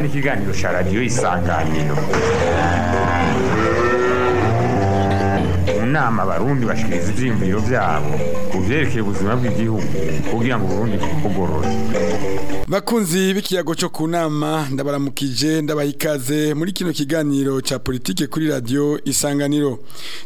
کسانی که گنی و nama abarundi bashikiriza ivyiyumviro vyabo ku vyerekeye ubuzima bw'igihugu kugira ngo uburundi bukugorore bakunzi b'ikiyago cyo ku nama ndabaramukije ndabaha ikaze muri kino kiganiro cya politiki kuri radio isanganiro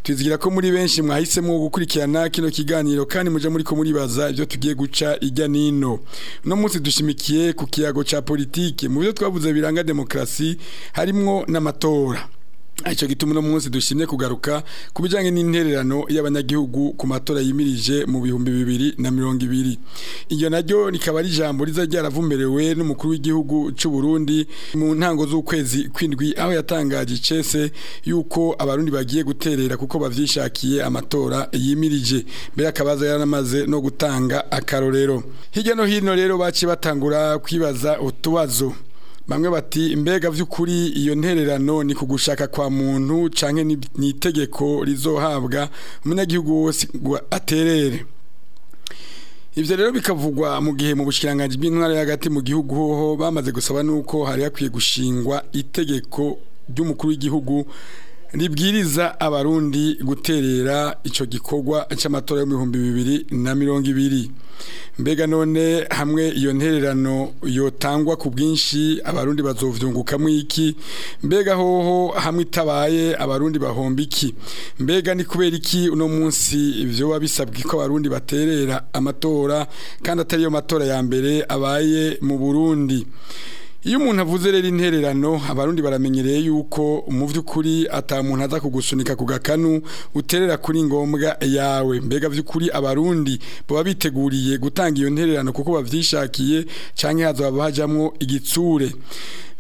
twizigira ko muri benshi mwahisemo gukurikirana kino kiganiro kandi muje muri ko muribaza ivyo tugiye guca ijya nino no munsi dushimikiye ku kiyago cya politiki mu byo twavuze biranga demokrasi harimo n'amatora icyo gituma uno munsi dushimye kugaruka ku bijyanye n'intererano y'abanyagihugu ku matora yimirije mu bihumbi bibiri na mirongo ibiri iryo naryo rikaba ari ijambo riza ryaravumberewe n'umukuru w'igihugu cy'u Burundi mu ntango z'ukwezi kw'indwi aho yatangaje icese y'uko abarundi bagiye guterera kuko babyishakiye amatora yimirije mbere akabaza yaramaze no gutanga akarorero hirya no hino rero baciye batangura kwibaza utubazo bamwe bati mbega by'ukuri iyo ntererano ni kugushaka kwa muntu canke ni itegeko rizohabwa umunyagihugu wose aterere ibyo rero bikavugwa mu gihe mu bushyirangange bw'intara hagati mu gihugu hoho bamaze gusaba nuko hari hakwiye gushingwa itegeko ry'umukuru w'igihugu nibwiriza abarundi guterera icyo gikorwa cy'amatora yo mu bibiri na mirongo ibiri mbega none hamwe iyo ntererano yotangwa ku bwinshi abarundi bazovyungukamo iki mbega hoho hamwe itabaye abarundi bahomba iki mbega ni kubera iki uno munsi vyoba bisabwe ko abarundi baterera amatora kandi atari yo matora ya mbere abaye mu Burundi iyo umuntu avuze rero intererano abarundi baramenyereye yuko mu by'ukuri atamuntu aza kugusunika ku gakanu uterera kuri ngombwa yawe mbega by'ukuri abarundi baba biteguriye gutanga iyo intererano kuko bavyishakiye canke hazaba hajamwo igitsure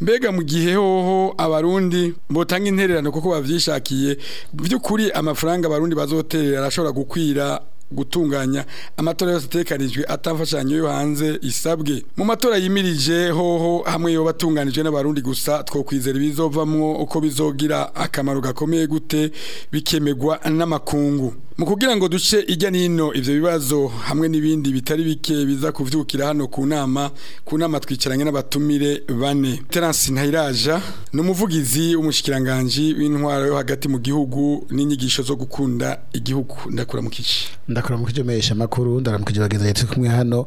mbega mu gihe hoho abarundi botanga intererano kuko bavyishakiye by'ukuri amafaranga abarundi bazoterera arashobora gukwira gutunganya amatora yose atekanijwe atamfashanyo yo hanze isabwe mu matora yimirije hoho hamwe yo batunganijwe n'abarundi gusa twokwizera ibizovamwo uko bizogira akamaro gakomeye gute bikemegwa n'amakungu mu kugira ngo duce ijya n'ino ibyo bibazo hamwe n'ibindi bitari bike biza kubyukira hano ku nama ku nama twicaranye n'abatumire bane terance ntayiraja ni umuvugizi w'umushikiranganji w'intwaro yo hagati mu gihugu n'inyigisho zo gukunda igihugu ndakura mu kici ndakura mu kijomesha makuru ndaramukije bagenzi turi kumwe hano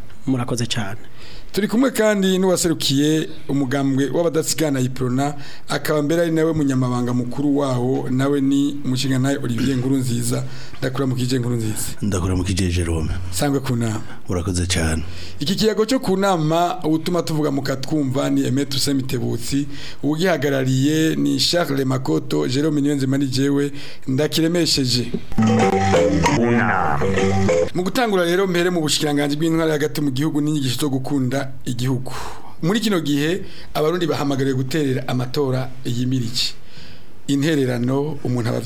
murakoze cyane turi kumwe kandi n'uwaserukiye umugambwe w'abadasigana yiprona akaba mbere ari nawe munyamabanga mukuru waho nawe ni umushinga nawe Olivier Nguru nziza ndakura mu kije Nguru nziza ndakura mu kije Jerome sangwe ku nama urakoze cyane iki kiyago cyo ku nama utuma tuvuga mu katwumva ni Emetre Semitebutsi ugihagarariye ni Charles Makoto Jerome Niyonzima ni jewe ndakiremesheje mu gutangura rero mbere mu bushikiranganje bw'intwari hagati mu gihugu n'inyigisho zo gukunda igihugu muri kino gihe abarundi bahamagariye guterera amatora y'imiriki intererano umuntu aba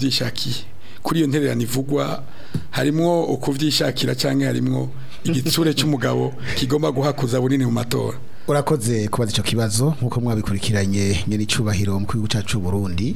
kuri iyo ntererano ivugwa harimo ukubyishakira cyangwa harimwo igitsure cy'umugabo kigomba guhakuza bunini mu matora urakoze kubaza icyo kibazo nk'uko mwabikurikiranye nyine icyubahiro mu gihugu cyacu Burundi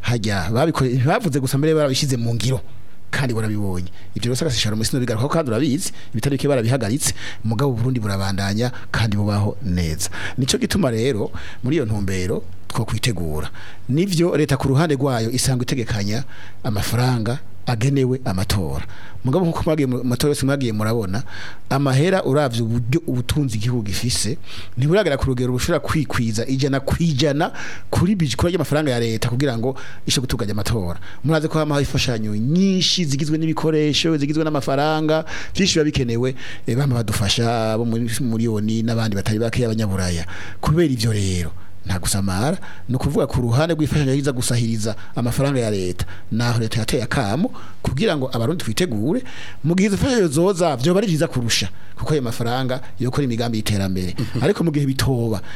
hajya bavuze gusa mbere barabishize mu ngiro kandi warabibonye ibyo rero sagasishara mu sino bigaruka kandi urabizi ibitari bike barabihagaritse mugabo Burundi burabandanya kandi bubaho neza nico gituma rero muri iyo ntumbero two kwitegura leta ku ruhande rwayo isanga itegekanya amafaranga agenewe amatora mugabo nkuko mwagiye mu matora yose mwagiye murabona amahera uravye uburyo ubutunzi igihugu gifise ntiburagara ku rugero bushobora kwikwiza ijana kwijana kuri bijikora y'amafaranga ya leta kugira ngo ishe gutunganya amatora muraze ko hama ifashanyo nyinshi zigizwe n'ibikoresho zigizwe n'amafaranga byinshi biba bikenewe eh, bamwe badufasha bo muri miliyoni n'abandi batari bake y'abanyaburaya kubera ibyo rero nta gusamara ni ukuvuga ku ruhande rw'ifashanyo iza gusahiriza amafaranga ya leta naho leta yateye akamo kugira ngo abarundi twitegure mu gihe izo fashanyo zoza byoba ari byiza kurusha kuko ayo mafaranga yokora imigambi y'iterambere ariko mu gihe bitoba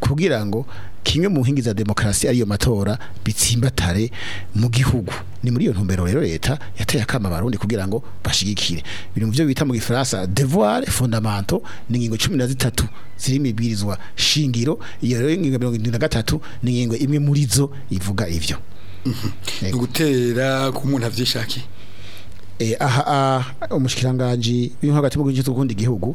kugira ngo kimwe mu nkingi za demokarasi ariyo matora bitsimbatare mu gihugu ni muri iyo ntumbero rero leta yateye akama abarundi kugira ngo bashigikire ibintu byo bita mu gifaransa devoir fondamental ni ingingo zitatu ziri mibirizwa shingiro iyo rero ingingo 73 ni ingingo imwe muri zo ivuga ivyo gutera ku muntu abyishakiye Eh, aha umushikiranganji ah, w'inkwagati mu gihe cy'ukundi gihugu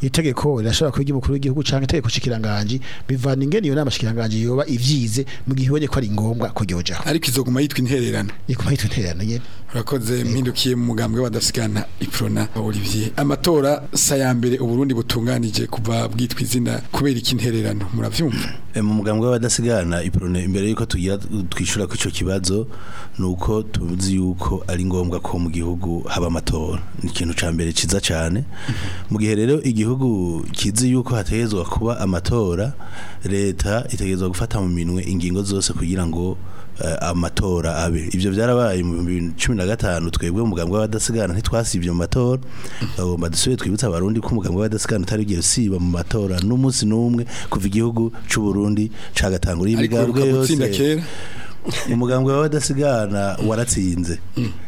itegeko rirashobora kuba iry'umukuru w'igihugu canke itegeko shikiranganji bivana ingene iyo nama shikiranganji yoba ivyize mu gihe ibonye ko ari ngombwa kuyojaho ariko izoguma yitwa intererane iguma yitwa intererano nyene urakoze mpindukiye mu mugambwe badasigana iprona Olivier amatora saya mbere uburundi butunganije kuva bwitwa izina kubera ikintererano muravyumva eh, mu mugambwe badasigana iprona imbere yuko tugira twishura ku ico kibazo nuko tuzi yuko ari ngombwa ko mu gihugu haba amatora ni ikintu ca mbere ciza cyane mu gihe rero igihugu kizi yuko hategezwa kuba amatora leta itegezwa gufata mu minwe ingingo zose kugira ngo Eh, amatora abe ibyo byarabaye mu cumi na gatanu twebwe umugambwe w'abadasigana ntitwasibye mu matora bagomba dusubire twibutse abarundi ko umugambwe w'abadasigana utari ugiye usiba mu matora n'umunsi n'umwe kuva igihugu cy'u Burundi cagatangura imigambwe yose umugambwe w'abadasigana waratsinze mm.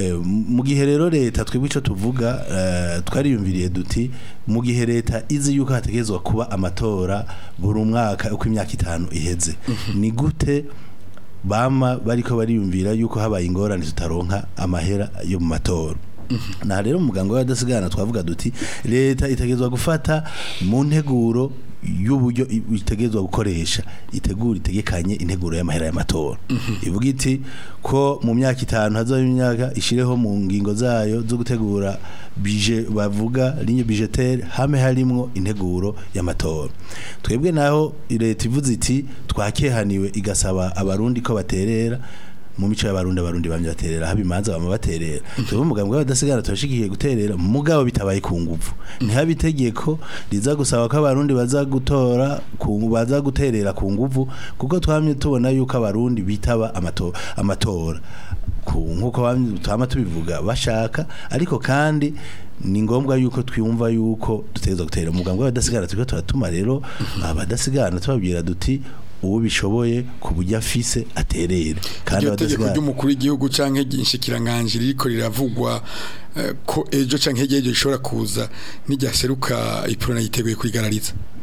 Eh, mu gihe rero leta twebwe icyo tuvuga eh, twariyumviriye duti mu gihe leta izi yuko hategerezwa kuba amatora buri mwaka uko imyaka itanu iheze mhm. ni gute bama bariko bariyumvira yuko habaye ingorane tutaronka amahera yo mu matora mhm. na rero muganga w'abadasigana twavuga duti leta itagezwa gufata mu nteguro y'uburyo itegezwa gukoresha itegura itegekanye integuro y'amahera y'amatora mhm. ivuga iti ko mu myaka itanu hazaho imyaka ishireho mu ngingo zayo zo gutegura bije bavuga linye bijetere hame harimwo integuro y'amatora twebwe naho leta ivuze iti twakehaniwe igasaba abarundi ko baterera mu mico y'abarundi abarundi bamye baterera haba imanza bamwe baterera mm. tuvuga umugambi w'abadasigara turashigiye guterera mugabo bitabaye ku nguvu mm. ntihabe itegeko riza gusaba ko abarundi baza gutora baza guterera ku nguvu kuko twamye tubona yuko abarundi bitaba amatora nk'uko tuhama tubivuga bashaka ariko kandi ni ngombwa yuko twiyumva yuko dutegereza gutera umugambi w'abadasigara turiko turatuma rero mm-hmm. abadasigara tubabwira duti uwo bishoboye ku buryo afise aterera kandi tegeko ry'umukuru w'igihugu cyangwa inshyikiranganje ririko riravugwa eh, ko ejo cyangwa ejo rishobora kuza seruka ipironi yiteguye kurigarariza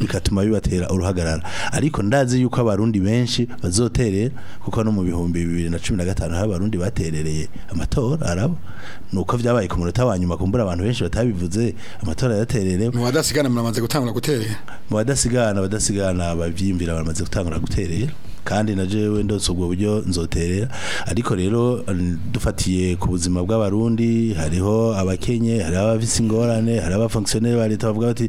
bikatuma bibatera uruhagarara ariko ndazi yuko abarundi benshi bazotera baterera kuko no mu bihumbi bibiri na cumi na gatanu hari abarundi baterereye amatora arabo ni uko byabaye ku munota wa nyuma kumbura abantu benshi batabivuze amatora yaratererewe mu badasigana muramaze gutangura guterera mu badasigana badasigana ababyimvira baramaze gutangura guterera kandi na jewe ndose ubwo buryo nzoterera ariko rero dufatiye ku buzima bw'abarundi hariho abakenye hari abafite ingorane hari abafonctionnaire ba leta bavuga bati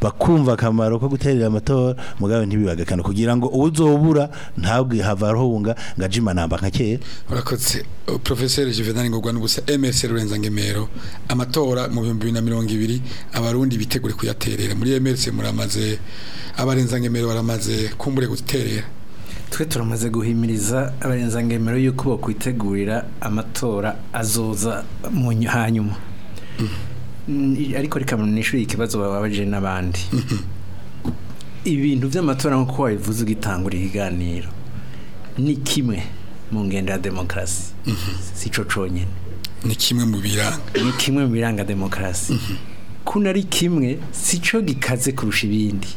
bakumva akamaro ko guterera amatora mugabe ntibibagakana kugira ngo uzobura ntabwe havarunga ngajima namba nkakeye urakoze uh, professeur Juvenal Ngogwa n'ubusa MS Rurenza ngemero amatora mu 2020 abarundi bitegure kuyaterera muri MS muramaze abarenza ngemero baramaze kumbure guterera twe turamaze guhimiriza abarenzangemero y'uko bakwitegurira amatora azoza mu hanyuma mm-hmm. ariko reka nishuri ikibazo bababaje n'abandi mm-hmm. ibintu by'amatora nk'uko wabivuze ugitangura ikiganiro ni kimwe mu ngendo ya demokarasi mm-hmm. si cyo cyonyine ni kimwe mu biranga ni kimwe mu biranga demokarasi kuno ari kimwe si cyo gikaze kurusha ibindi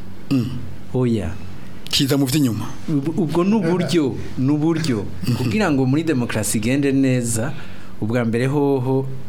oya kiza mu by'inyuma ubwo ni uburyo kugira ngo muri demokarasi igende neza ubwa mbere hoho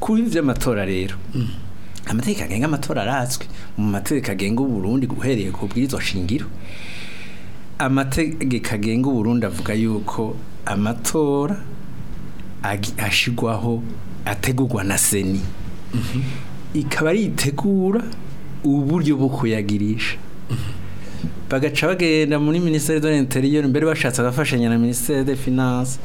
kuri iby'amatora rero mhm. amategeko agenga amatora aratswe mu mategeko agenga uburundi guhereye ku bw'izo shingiro amategeko agenga uburundi avuga yuko amatora ashigwaho ategurwa na seni mhm. ikaba yitegura uburyo bwo kuyagirisha mm-hmm. bagaca bagenda muri minisiteri de mbere bashatse abafashanya na minisiteri de finance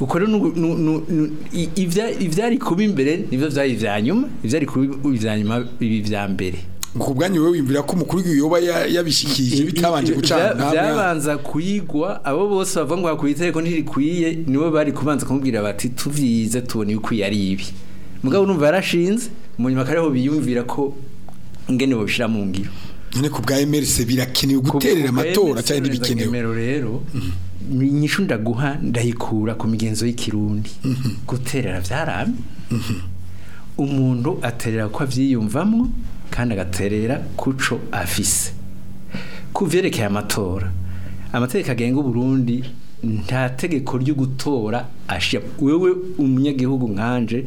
uko rero ivyari kuba imbere nivyo vyari vya nyuma ivyari kuba vya nyuma ibi vya mbere ku bwanyu wewe wimvira ko umukuru w'iyoba yabishikije bitabanje gucana byabanza kuyigwa abo bose bavuga ngo bakuyiteko ntirikwiye nibo bari kubanza kumubwira bati tuvyize tubona yuko yari ibi mugabo urumva yarashinze mu nyuma kariho biyumvira ko ingene bobishira mu ngiro none ku bwa emerse birakenewe guterera amatora cyane n'ibikenewe rero mhm. inyishu ndaguha ndayikura ku migenzo y'ikirundi mhm. guterera byaramye mhm. umuntu aterera ko abyiyumvamo kandi agaterera kuco afise ku byerekeye amatora amategeko agenga Burundi nta tegeko ryo gutora ashyira wewe umunyagihugu nkanje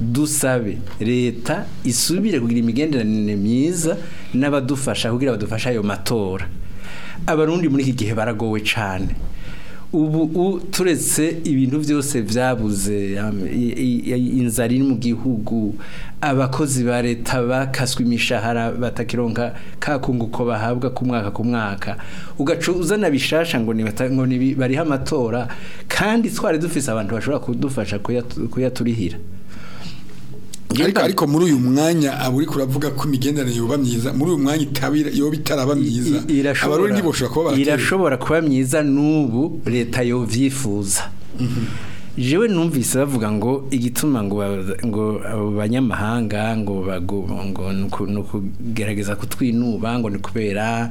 dusabe leta isubire kugira imigenderanire myiza n'abadufasha kugira badufashe ayo matora abarundi muri iki gihe baragowe cyane ubu turetse ibintu byose byabuze inzara iri mu gihugu abakozi ba leta bakaswe imishahara batakironka kakunguko bahabwa ku mwaka ku mwaka ugaca uzana bishasha ngo bariho amatora kandi twari dufise abantu bashobora kudufasha kuyaturihira ariko muri uyu mwanya aburi kuravuga ko imigenderanire yoba myiza muri uyu mwanya yoba itaraba myiza irashobora kuba myiza n'ubu leta yo byifuza mhm. jewe numvise bavuga ngo igituma ngo ngo banyamahanga ngo kugerageza kutwinuba ngo ni kubera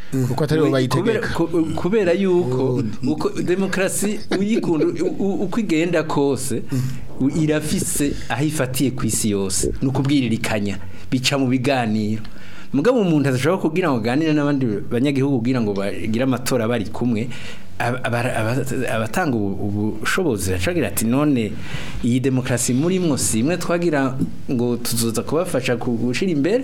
kuko atari bayitegeka kubera yuko demokarasi uyikunda uko igenda kose irafise aho ku isi yose ni ukubwiririkanya bica mu biganiro mugabo umuntu adashobora kugira ngo aganire n'abandi banyagihugu kugira ngo bagire amatora bari kumwe abatanga ubushobozi yacagira ati none iyi demokrasi muri mwose imwe twagira ngo tuzuza kubafasha gushyira imbere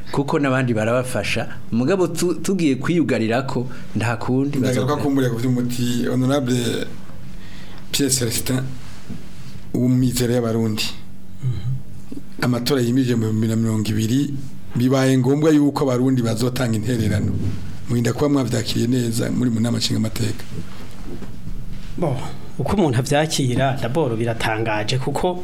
kuko n'abandi barabafasha mugabo tugiye kwiyugarira ko nta kundi ndagaruka kumbure kuvuga umuti honorable Pierre Celestin w'umwizere y'abarundi mhm. amatora yimije mu 2020 bibaye ngombwa yuko abarundi bazotanga intererano mwinda kuba mwavyakiriye neza muri mu nama nshinga uko umuntu abyakira daboro biratangaje kuko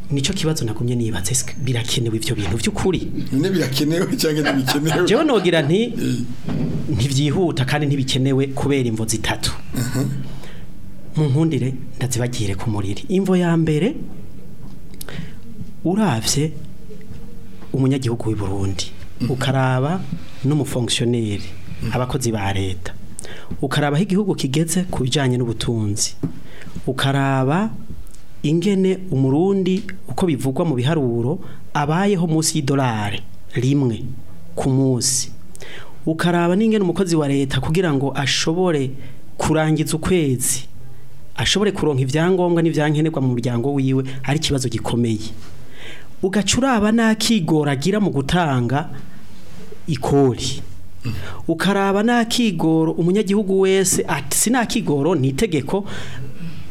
nicyo kibazo nagumye nibatse birakenewe ibyo bintu by'ukuri none birakenewe cyangwa ntibikenewe jewe nogira nti eh. ntibyihuta kandi ntibikenewe kubera imvo zitatu mu nkundire ndazibagire ku muriri imvo ya mbere urabye umunyagihugu w'i Burundi mhm. ukaraba n'umufonkisiyoneri mhm. abakozi ba leta ukaraba igihugu kigeze ku bijyanye n'ubutunzi ukaraba ingene umurundi uko bivugwa mu biharuro abayeho munsi y'idolari rimwe ku munsi ukaraba n'ingene umukozi wa leta kugira ngo ashobore kurangiza ukwezi ashobore kuronka ibyangombwa n'ibyankenerwa mu muryango wiwe ari ikibazo gikomeye ugacuraba n'akigoragira mu gutanga ikori ukaraba n'akigoro umunyagihugu wese ati sinakigoro ni itegeko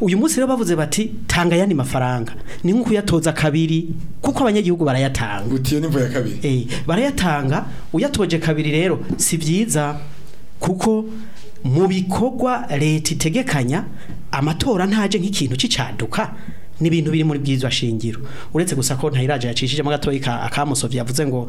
uyu munsi rero bavuze bati tanga ayandi mafaranga ni nko kuyatoza kabiri kuko abanyagihugu barayatanga utiye n'imvura ya kabiri eh barayatanga uyatoje kabiri rero si byiza kuko mu bikorwa leta itegekanya amatora ntaje nk'ikintu kicaduka n'ibintu biri muri bwizwa shingiro uretse gusa ko ntayiraje yacishijemo gatoyi ka akamusovye yavuze ngo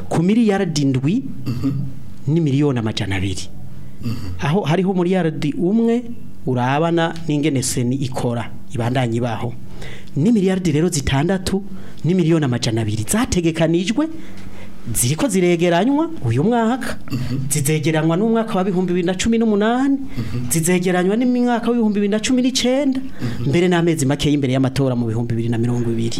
ku miliyaridi indwi ni miliyoni amajana abiri aho hariho umuriyaridi umwe urabana n'ingene seni ikora ibandanye baho ni miliyaridi rero zitandatu ni miliyoni amajana abiri zategekanijwe ziriko ziregeranywa uyu mwaka mhm. zizegeranywa n'umwaka wa n’umunani, mhm. zizegeranywa n'imwaka cumi 2019 mhm. mbere n'amezi make y'imbere y'amatora mu bihumbi bibiri na mirongo ibiri.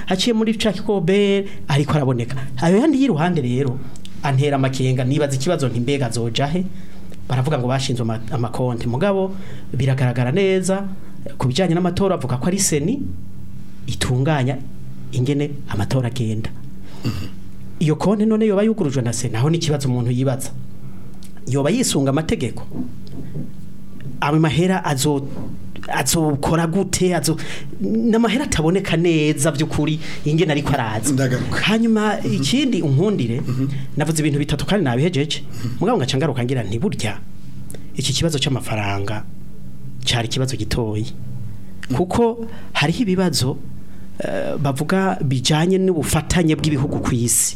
muri Chuck Colbert ariko araboneka ayo yandi y'iruhande rero antera amakenga nibaza ikibazo ntimbega zojahe baravuga ngo bashinzwe amakonti mugabo biragaragara neza kubijanye n'amatora avuga ko ari seni itunganya ingene amatora agenda iyo konti none yoba yugurujwe na sena aho n'ikibazo umuntu yibaza yoba yisunga amategeko ayo mahera azokora gute azo amahera ataboneka neza by'ukuri ingena ariko araza hanyuma mhm. ikindi unkundire mhm. navuze ibintu bitatu kandi nabihejeje mhm. mugabo ngaca ngaruka ngira burya iki kibazo cy'amafaranga cyari ikibazo gitoye kuko hariho ibibazo Eh, bavuga bijyanye n'ubufatanye bw'ibihugu ku isi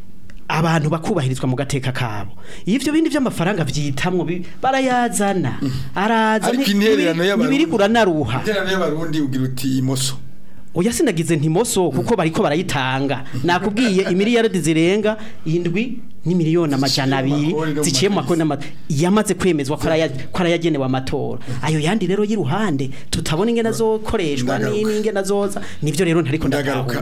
abantu bakubahirizwa mu gateka kabo ivyo bindi by'amafaranga byitamwe barayazana mm. araza n'ibiri kuranaruha ugira uti imoso oya sinagize ntimoso kuko bariko barayitanga nakubwiye imiliyaridi zirenga indwi ni miliyoni amajana abiri ziciye mu makoni yamaze kwemezwa ko arayagenewe amatora ayo yandi rero y'iruhande tutabona ingena zokoreshwa n'ingena zoza nibyo rero ntariko ndagaruka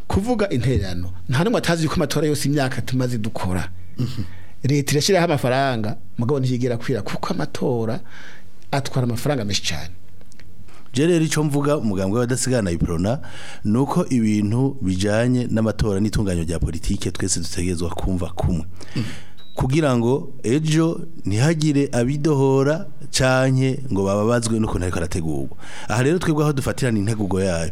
kuvuga intererano nta n'umwe atazi yuko amatora yose imyaka tumaze dukora leta irashyiraho amafaranga mugabo ntiyigera kwira kuko amatora atwara amafaranga menshi cyane rero icyo mvuga umugambwe w'abadasigana iprona ni uko ibintu bijyanye n'amatora n'itunganya rya politiki twese dutegerezwa kumva kumwe mm. kugira ngo ejo ntihagire abidohora cyane ngo bababazwe n'ukuntu ariko arategurwa aha rero twebwe aho dufatirana integugo yayo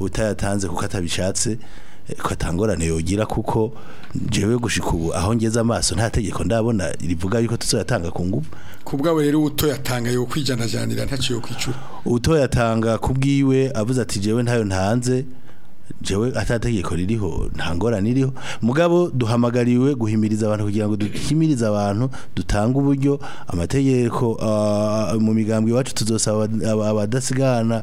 utayatanze kuko atabishatse eh, ko atangorane yogira kuko jewe gushika ubu aho ngeze amaso nta tegeko ndabona rivuga yuko tuzoyatanga ku nguvu kubwawe rero utoyatanga yo kwijandajanira ntaciyo kwicura yatanga kubwiwe avuze ati jewe ntayo ntanze jewe atategeko ririho nta ngorane iriho mugabo duhamagariwe guhimiriza abantu kugira ngo duhimirize abantu dutanga uburyo amategeko ah, mu migambwe iwacu tuzosaba abadasigana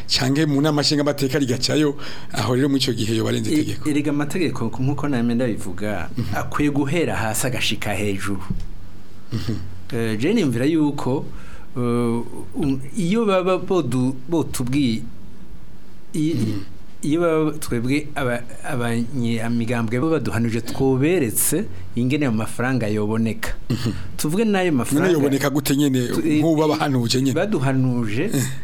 cyangwa mu nama nshingamateka rigacayo aho rero muri gihe yo barenze e, itegeko erega amategeko nk'uko namwe ndabivuga mhm. akwiye guhera hasi agashika hejuru mhm. e, jene imvira yuko e, um, iyo baba botubwiye mhm. iyo twebwe abanyamigambwe bo baduhanije twoberetse ingene ayo mafaranga yoboneka mhm. tuvuge n'ayo mafaranga yoboneka gute nyine nk'ubu babahanuje nyine baduhanuje eh.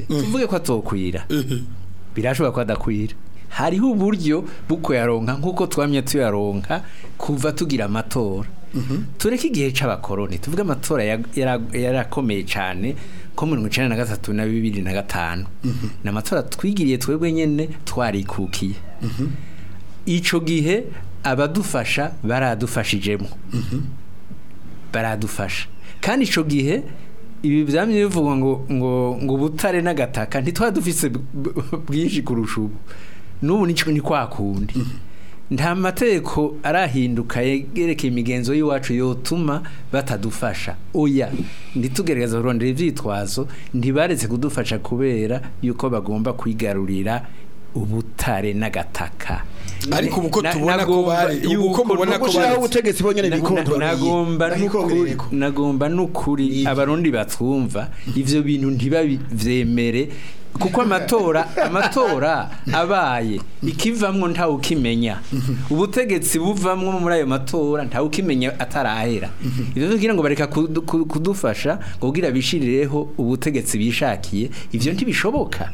hmm. tuvuge ko atokwira hmm. birashoboka ko adakwira hariho uburyo bwo kuyaronka nk'uko twamye tuyaronka kuva tugira amatora mhm. tureke igihe cy'abakoroni tuvuge amatora yarakomeye cyane ko mirongo icyenda na gatatu na bibiri na gatanu mhm. ni amatora twigiriye twebwe nyine twarikukiye mhm. icyo gihe abadufasha baradufashijemo baradufasha kandi icyo gihe ibi byamye bivugwa ngo ngo ngo butare n'agataka ntitwa dufise bwinshi kurusha ubu n'ubu ni kwa kundi mhm. nta mateko arahinduka yerekeye imigenzo y'iwacu yotuma batadufasha oya ntitugerageza kurondera ibyitwazo ntibaretse kudufasha kubera yuko bagomba kwigarurira ubutare n'agataka ariko ubuko tubona ko bari ubuko mubona ko bari ubutegetsi bonyene bikondo nagomba nagomba nukuri abarundi batwumva ibyo bintu ntibavyemere kuko amatora amatora abaye ikivamwo ntawe ukimenya ubutegetsi buvamwo muri ayo matora ntawe ukimenya atarahera ibyo tugira ngo bareka kudufasha ngo bwira bishirireho ubutegetsi bishakiye ibyo ntibishoboka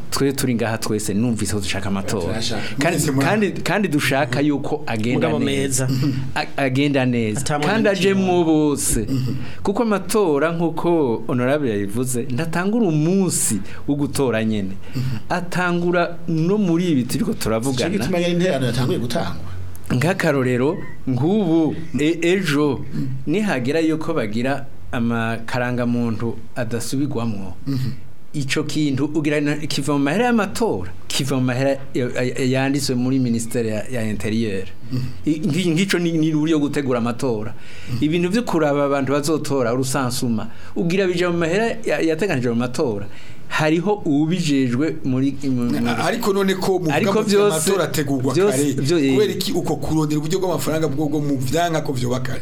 twe turi ngaha twese numvise ko dushaka amatora kandi dushaka mhm. yuko agenda neza agenda neza kandi aje mu bose mhm. kuko amatora nkuko honorable yabivuze ndatangura umunsi wo gutora nyine. atangura no muri ibi turiko turavugana cyo gituma interano yatanguye gutangwa nk'akarorero nk'ubu e, ejo mm-hmm. nihagera yuko bagira amakarangamuntu adasubigwamo mm-hmm. icyo kintu ugira kiva mu mahera y'amatora kiva mu mahera yanditswe muri minisiteri ya interiyeri mm-hmm. nk'icyo ni uburyo yo gutegura amatora ibintu byo kuraba abantu bazotora urusansuma ugira bijya mu mahera yateganijwe mu matora hariho ubijejwe muri ariko none ko muvuga ko amatora ategurwa kare eh. kubera iki uko kurondera uburyo bw'amafaranga bwo mu vyanga ko vyoba kare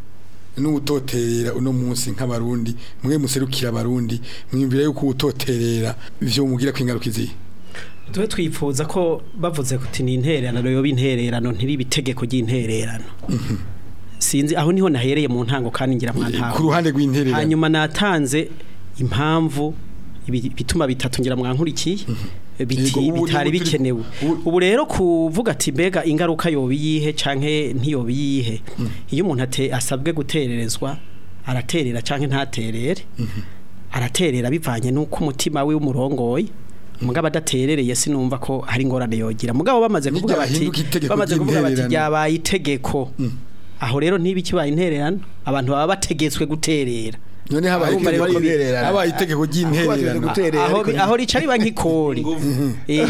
n'utoterera uno munsi nk'abarundi mwe muserukira abarundi mwimvira yuko utoterera byo mugira kwingaruka izihe tube twifuza ko bavuze kuti ni intererano yoba intererano ntiri ibitegeko ry'intererano mhm. sinzi aho niho nahereye mu ntango kandi ngira mwantaho ku ruhande rw'intererano hanyuma natanze impamvu bituma bitatungera mu nkurikiye mhm. bitari bikenewe ubu rero kuvuga ati mbega ingaruka yobiyihe canke ntiyobiyihe mhm. iyo umuntu ate asabwe gutererezwa araterera canke ntaterere mhm. araterera bivanye n'uko umutima we w'umurongoye mugabo adaterereye sinumva ko hari ingorane yogira mugabo bamaze kuvuga bati bamaze kuvuga bati byabaye itegeko aho rero ntibikibaye intererano abantu baba bategetswe guterera none habaye habaye itegeko ry'intererano aho rica riba nk'ikori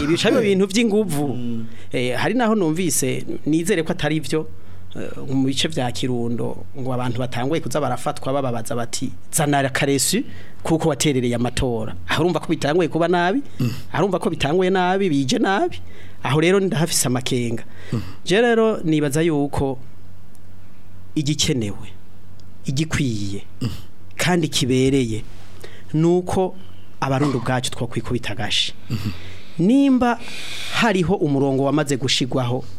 bica mu bintu by'inguvu mm. eh, hari naho numvise nizere ko atari byo eh, mu bice bya kirundo ngo abantu batanguye kuza barafatwa bababaza bati zanara karesi kuko waterereye amatora aharumva ko bitanguye kuba nabi mm. aharumva ko bitanguye nabi bije nabi aho rero ndahafise amakenga mm. je rero nibaza yuko igikenewe igikwiye kandi kibereye ni uko abarundi ubwacu two kwikubita agashi nimba hariho umurongo wamaze gushigwaho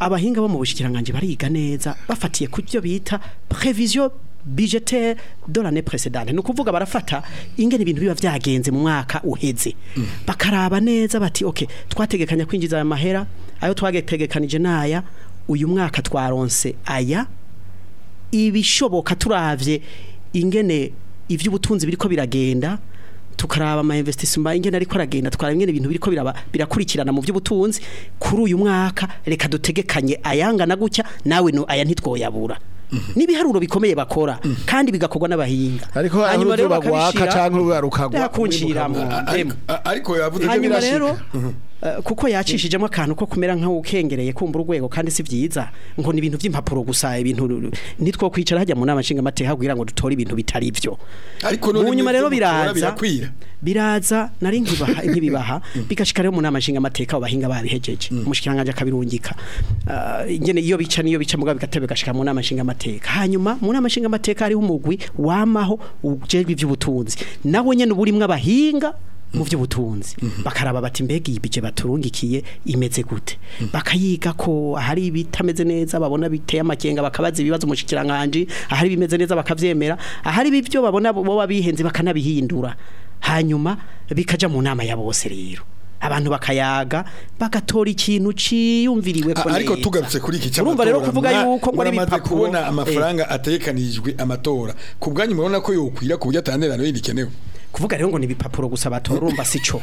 abahinga bo mu bushikiranganji bariga neza bafatiye ku byo bita prevision budgetaire de l'année ni ukuvuga barafata ingene ibintu biba byagenze mu mwaka uheze mm. bakaraba neza bati ok twategekanya kwinjiza aya mahera ayo twagetegekanije n'aya uyu mwaka twaronse aya ibishoboka turabye ingene iby'ubutunzi biriko biragenda tukaraba ama investisima ingene ariko aragenda tukaraba ingene ibintu biriko biraba birakurikirana mu by'ubutunzi kuri uyu mwaka reka dutegekanye ayangana gutya nawe no aya ntitwoyabura mhm. n'ibiharuro bikomeye bakora mhm. kandi bigakogwa n'abahinga ariko hanyuma rero bagwaka ariko yavuze hanyuma rero mhm. Eh, kuko yacishijemo akantu ko kumera nkaho ukengereye kumva urwego kandi si byiza ngo ni ibintu by'impapuro gusa ibintu nitwo kwicara hajya mu nama nshingamateka kugira ngo dutore ibintu bitari byo mu nyuma rero biraza biraza nari nkibibaha bigashika rero mu nama nshingamateka abahinga babihejeje umushikiranganje mm. akabirungika eh, ingene iyo bica niyo bica mugabo bigatebe gashika mu nama nshingamateka hanyuma mu nama nshingamateka ariho umugwi wamaho ujejwe iby'ubutunzi nawe nyene uburimwe abahinga mu by'ubutunzi mhm. bakaraba bati mbega iyi bike baturungikiye imeze gute mhm. bakayiga ko hari ibitameze neza babona biteye amakenga bakabaza ibibazo umushyikiranganje ahari bimeze neza bakabyemera ahari ibyo babona bo babihenze bakanabihindura hanyuma bikajya mu nama ya bose rero abantu bakayaga bagatora ikintu ciyumviriwe ko ariko tugarutse kuri iki cyambo urumva rero kuvuga yuko ngora ibipapuro kubona amafaranga eh. amatora kubwanyu murabona ko yokwira ku buryo atanera no kuvuga rero ngo ni ibipapuro gusa batorumba sico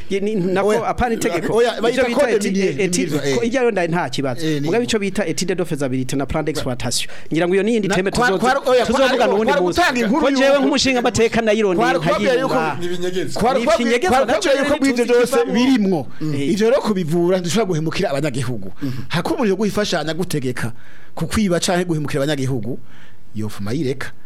nako apana itegeko oya bayita code eh. ko ijya ronda nta kibazo eh, mugabe ico bita etide de feasibility na plan d'exploitation ngira ngo iyo ni yindi teme tuzovuga n'ubundi munsi ko jewe nk'umushinga mateka nayirondeye nkayirwa ni ibinyegezwa bw'ibyo byose birimwo mm-hmm. ivyo rero kubivura dushobora guhemukira abanyagihugu mm-hmm. hakumuriro guhifashanya gutegeka kukwiba canke guhemukira abanyagihugu yofuma yireka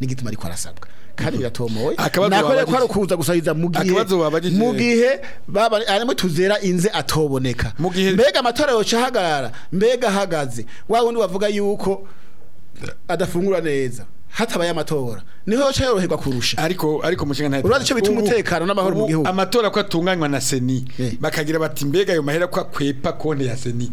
nigituma ariko arasabwa kandi biratomoye nakore ko arukuza gusahiza mu gihe mu gihe baba arimo tuzera inze atoboneka mbega amatora yoca hagarara mbega ahagaze wa wundi wavuga yuko adafungura neza hatabaye amatora niho yoca yoroherwa kurusha ariko ariko mushinga nta urazi cyo bituma umutekano n'amahoro mu gihugu amatora ko atunganywa na seni eh. bakagira bati mbega ayo mahera ko akwepa konte ya seni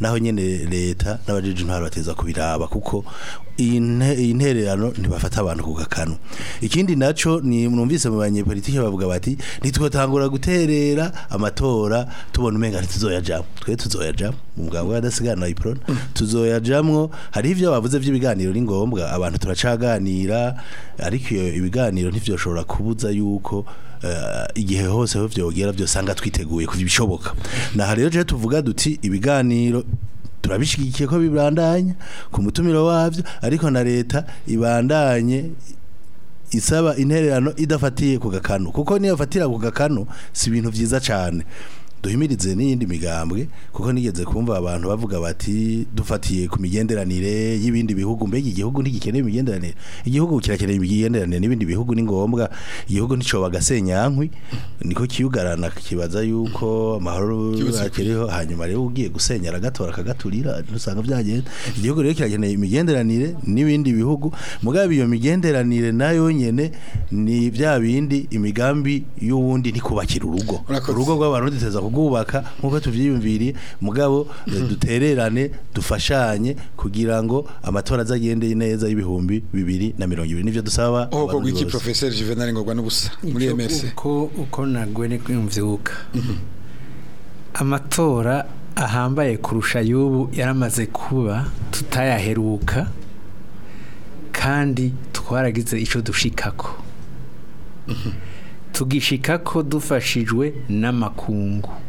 naho nyine leta n'abajiji ntwaro bateza kubiraba kuko intererano ntibafata abantu ku gakanu ikindi nacyo ni numvise mu banyepolitike bavuga bati ntitwatangura guterera amatora tubona umenga ntituzoyajamo twe tuzoyajamo mu bwangu bw'adasigana ipironi tuzoyajamwo hari ibyo bavuze by'ibiganiro ni ngombwa abantu turacaganira ariko iyo ibiganiro ntibyoshobora kubuza yuko eh, igihe hose ho byogera byosanga twiteguye ku bishoboka naha rero tuvuga duti ibiganiro turabishyigikiye ko bibandanya ku mutumiro wabyo ariko na leta ibandanye isaba intererano idafatiye ku gakano kuko niyo afatira ku gakano si ibintu byiza cyane duhimirize n'iyindi migambwe kuko nigeze kumva abantu bavuga bati dufatiye ku migenderanire y'ibindi bihugu mbega igihugu ntigikeneye imigenderanire igihugu kirakeneye imigenderanire n'ibindi bihugu ni ngombwa igihugu nticoba agasenyankwi niko kiyugarana kibaza yuko amahoro akiriho hanyuma rero ugiye gusenyera agatora akagaturira usanga byagenda igihugu rero kirakeneye imigenderanire n'ibindi bihugu mugabe iyo migenderanire nayo nyene ni bya bindi imigambi y'uwundi ntikubakira urugo urugo rw'abarundi teza bwubaka nk'uko tubyiyumviriye mugabo eh, dutererane dufashanye kugira ngo amatora azagendeye neza y'ibihumbi bibiri na mirongo ibiri nivyo dusaba uko gwiki professeur Juvenal ngorwa n'ubusa muri MRC uko uko nagwe ni kwimvyuka mhm. amatora ahambaye kurusha y'ubu yaramaze kuba tutayaheruka kandi twaragize icyo dushikako mhm. tugishika ko dufashijwe n'amakungu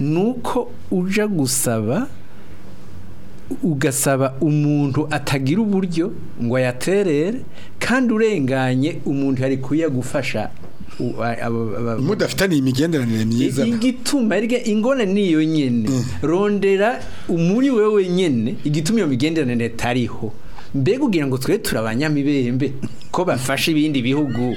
ni uko ujya gusaba ugasaba umuntu atagira uburyo ngo ayaterere kandi urenganye umuntu yari kuyagufasha mudafitaniye imigenderanire myiza igituma ingona niyo nyine mm. rondera muri wewe nyine igituma iyo migenderanire itariho mbega ugira ngo twe turi abanyamibembe ko bafasha ibindi bihugu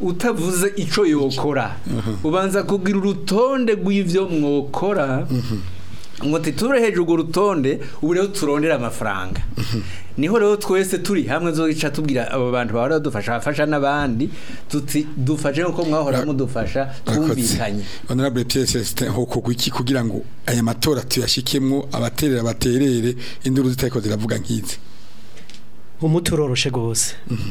utavuze ico yokora mhm. ubanza kugira urutonde rw'ivyo mwokora mhm. ngo titure hejuru urwo rutonde ubu rero turondera amafaranga niho rero twese turi hamwe zo zogica tubwira abo bantu bahora badufasha bafasha n'abandi tuti dufashe nkuko mwahora mudufasha twumvikanye honorable Pierre Celestin hoko kugira ngo aya matora tuyashikemwo abaterera baterere induru zitako ziravuga nkizi umuturoroshe gose mhm.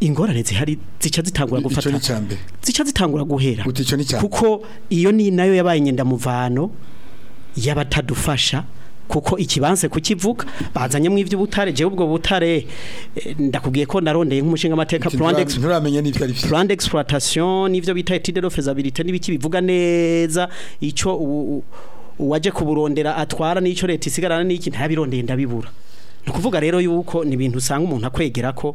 ingorane zihari zica zitangura gufata zica zitangura guhera kuko iyo ni nayo yabaye inyendamuvano y'abatadufasha kuko ikibanze kukivuka bazanye mu iby'ubutare je ubwo butare eh, ndakubwiye ko narondeye nk'umushinga amateka plan d'exploitation nivyo bita étude de faisabilité nibiki bivuga neza icyo uwaje kuburondera atwara n’icyo leta isigarana n'iki ntabirondeye ndabibura ni ukuvuga rero yuko ni ibintu usanga umuntu akwegera ko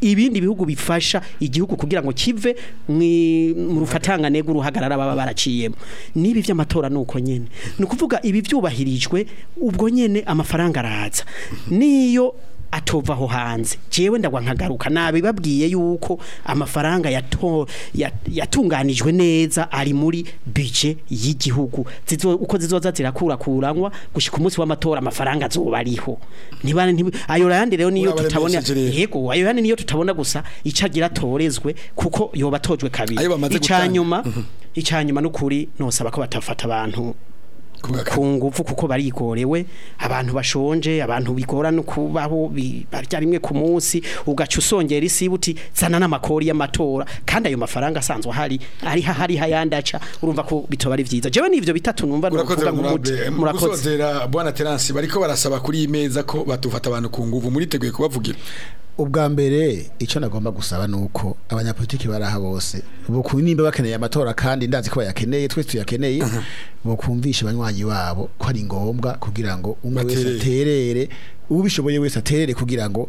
ibindi bihugu bifasha igihugu kugira ngo kive mu rufatangane rw'uruhagarara baba baraciyemo n'ibi by'amatora nuko nyene ni ukuvuga ibi byubahirijwe ubwo nyine amafaranga araza niyo atova aho hanze jewe ndagwa nkagaruka nabi babwiye yuko amafaranga yatunganijwe neza ari muri budget y'igihugu uko zizoza zirakurakuranywa gushika umunsi w'amatora amafaranga azoba ariho nibane ayo yandi rero niyo tutabona yego ayo yandi niyo tutabona gusa icagira torezwe kuko yoba atojwe kabiri icanyuma icanyuma n'ukuri nosaba ko batafata abantu ku ngufu kuko barikorewe abantu bashonje abantu bikora no kubaho barya rimwe ku munsi ugaca usongera isibuti zana n'amakori y'amatora kandi ayo mafaranga asanzwe ahari ari hahari hayandaca urumva ko bitoba ari byiza jewe n'ivyo bitatu numva nukuvuga nk'umuti murakoze bariko barasaba kuri imeza ko batufata abantu ku nguvu muriteguye kubavugira ubwa mbere icyo nagomba gusaba ni uko abanyapolitiki bari aha bose bukunimba bakeneye amatora kandi ndazi ko bayakeneye twese tuyakeneye bukumvisha banywanyi babo ko ari ngombwa kugira ngo umwe wese aterere ubishoboye wese aterere kugira ngo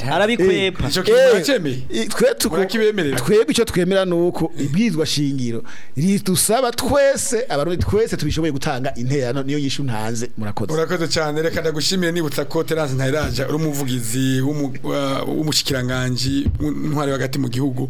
arabikwepa ico kintu cemeye twe tukibemerera twebwe ico twemera nuko ibwizwa shingiro ridusaba twese abarundi twese tubishoboye gutanga intererano niyo yishu ntanze murakoze murakoze cyane reka ndagushimire niba ko terance ntayiraja uri umuvugizi uh, w'umushikiranganji ntwari hagati mu gihugu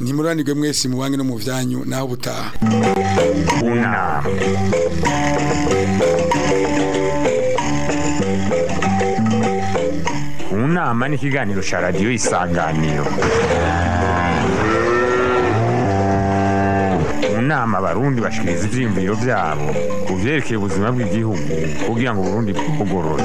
ntimuranirwe mwese mu banki no mu byanyu naho butaha unama ni ikiganiro sha radiyo isanganiro nama abarundi bashikiriza ivyiyumviro vyabo ku vyerekeye ubuzima bw'igihugu kugira ngo Burundi bwugorore